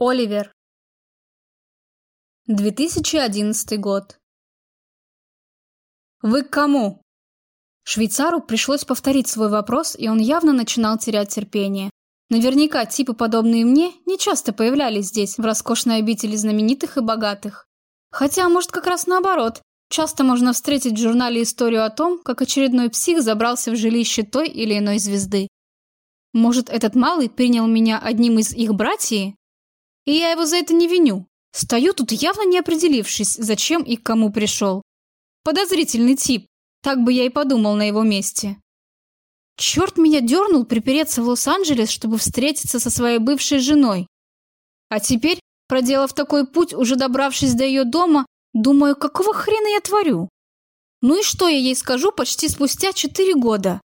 Оливер. 2011 год. «Вы к кому?» Швейцару пришлось повторить свой вопрос, и он явно начинал терять терпение. Наверняка типы, подобные мне, не часто появлялись здесь, в роскошной обители знаменитых и богатых. Хотя, может, как раз наоборот. Часто можно встретить в журнале историю о том, как очередной псих забрался в жилище той или иной звезды. Может, этот малый принял меня одним из их братьев? И я его за это не виню. Стою тут явно не определившись, зачем и к кому пришел. Подозрительный тип. Так бы я и подумал на его месте. Черт меня дернул припереться в Лос-Анджелес, чтобы встретиться со своей бывшей женой. А теперь, проделав такой путь, уже добравшись до ее дома, думаю, какого хрена я творю? Ну и что я ей скажу почти спустя четыре года?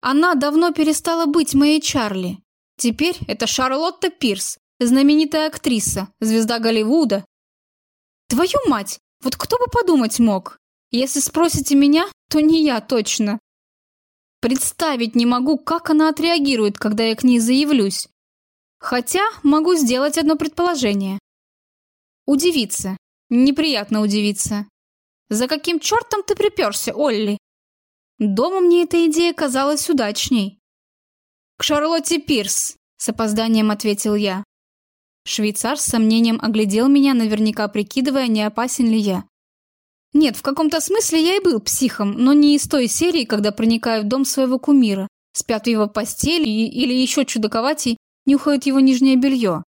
Она давно перестала быть моей Чарли. Теперь это Шарлотта Пирс, знаменитая актриса, звезда Голливуда. Твою мать, вот кто бы подумать мог? Если спросите меня, то не я точно. Представить не могу, как она отреагирует, когда я к ней заявлюсь. Хотя могу сделать одно предположение. Удивиться. Неприятно удивиться. За каким чертом ты приперся, Олли? Дома мне эта идея казалась удачней. К Шарлотте Пирс, с опозданием ответил я. Швейцар с сомнением оглядел меня, наверняка прикидывая, не опасен ли я. Нет, в каком-то смысле я и был психом, но не из той серии, когда проникаю в дом своего кумира, спят в его постели или еще чудаковатей, нюхают его нижнее белье.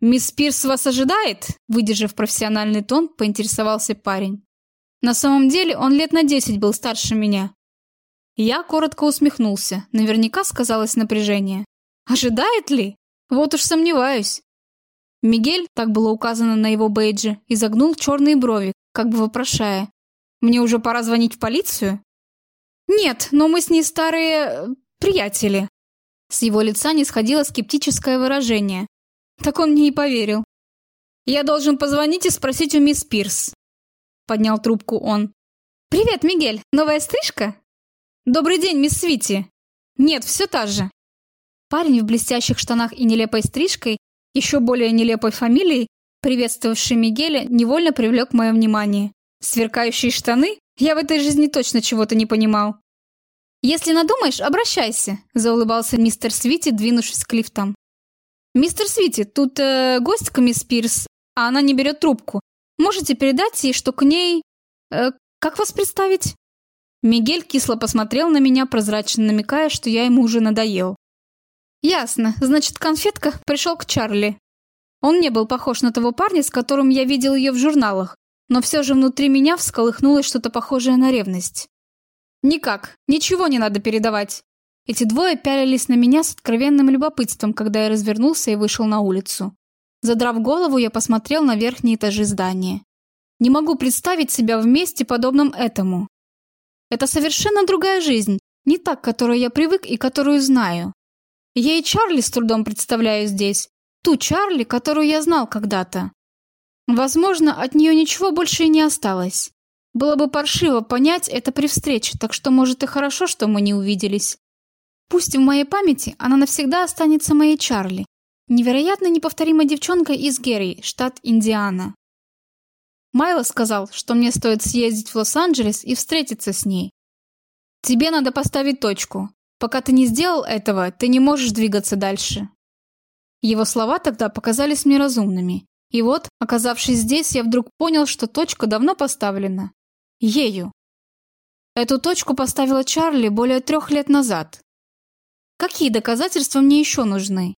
«Мисс Пирс вас ожидает?» Выдержав профессиональный тон, поинтересовался парень. На самом деле он лет на десять был старше меня. Я коротко усмехнулся, наверняка сказалось напряжение. «Ожидает ли? Вот уж сомневаюсь. Мигель, так было указано на его бейдже, изогнул черные брови, как бы вопрошая. «Мне уже пора звонить в полицию?» «Нет, но мы с ней старые... Э, приятели». С его лица не сходило скептическое выражение. Так он мне и поверил. «Я должен позвонить и спросить у мисс Пирс», — поднял трубку он. «Привет, Мигель, новая стрижка?» «Добрый день, мисс Свити». «Нет, все та же». Парень в блестящих штанах и нелепой стрижкой еще более нелепой фамилией, приветствовавший Мигеля, невольно привлек мое внимание. Сверкающие штаны? Я в этой жизни точно чего-то не понимал. «Если надумаешь, обращайся», – заулыбался мистер Свити, двинувшись к лифтам. «Мистер Свити, тут э, гостька мисс Пирс, а она не берет трубку. Можете передать ей, что к ней... Э, как вас представить?» Мигель кисло посмотрел на меня, прозрачно намекая, что я ему уже надоел. Ясно. Значит, конфетка пришел к Чарли. Он не был похож на того парня, с которым я видел ее в журналах, но все же внутри меня всколыхнулось что-то похожее на ревность. Никак, ничего не надо передавать. Эти двое пялились на меня с откровенным любопытством, когда я развернулся и вышел на улицу. Задрав голову, я посмотрел на верхние этажи здания. Не могу представить себя в месте, подобном этому. Это совершенно другая жизнь, не та, к которой я привык и которую знаю. Я и Чарли с трудом представляю здесь. Ту Чарли, которую я знал когда-то. Возможно, от нее ничего больше и не осталось. Было бы паршиво понять это при встрече, так что, может, и хорошо, что мы не увиделись. Пусть в моей памяти она навсегда останется моей Чарли. Невероятно неповторимая девчонка из Герри, штат Индиана. Майло сказал, что мне стоит съездить в Лос-Анджелес и встретиться с ней. Тебе надо поставить точку. Пока ты не сделал этого, ты не можешь двигаться дальше. Его слова тогда показались мне разумными. И вот, оказавшись здесь, я вдруг понял, что точка давно поставлена. Ею. Эту точку поставила Чарли более трех лет назад. Какие доказательства мне еще нужны?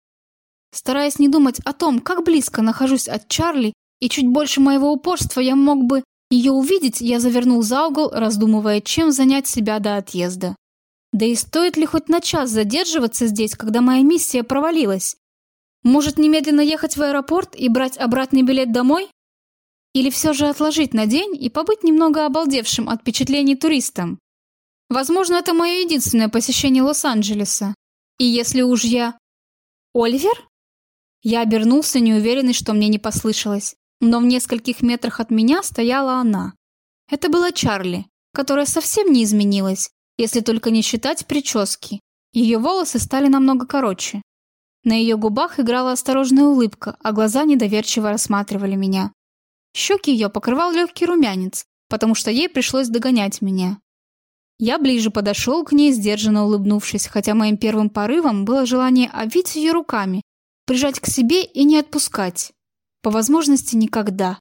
Стараясь не думать о том, как близко нахожусь от Чарли, и чуть больше моего упорства я мог бы ее увидеть, я завернул за угол, раздумывая, чем занять себя до отъезда. Да и стоит ли хоть на час задерживаться здесь, когда моя миссия провалилась? Может, немедленно ехать в аэропорт и брать обратный билет домой? Или все же отложить на день и побыть немного обалдевшим от впечатлений туристом? Возможно, это мое единственное посещение Лос-Анджелеса. И если уж я... Оливер? Я обернулся, неуверенный, что мне не послышалось. Но в нескольких метрах от меня стояла она. Это была Чарли, которая совсем не изменилась, если только не считать прически. Ее волосы стали намного короче. На ее губах играла осторожная улыбка, а глаза недоверчиво рассматривали меня. Щеки ее покрывал легкий румянец, потому что ей пришлось догонять меня. Я ближе подошел к ней, сдержанно улыбнувшись, хотя моим первым порывом было желание обвить ее руками, прижать к себе и не отпускать. По возможности никогда.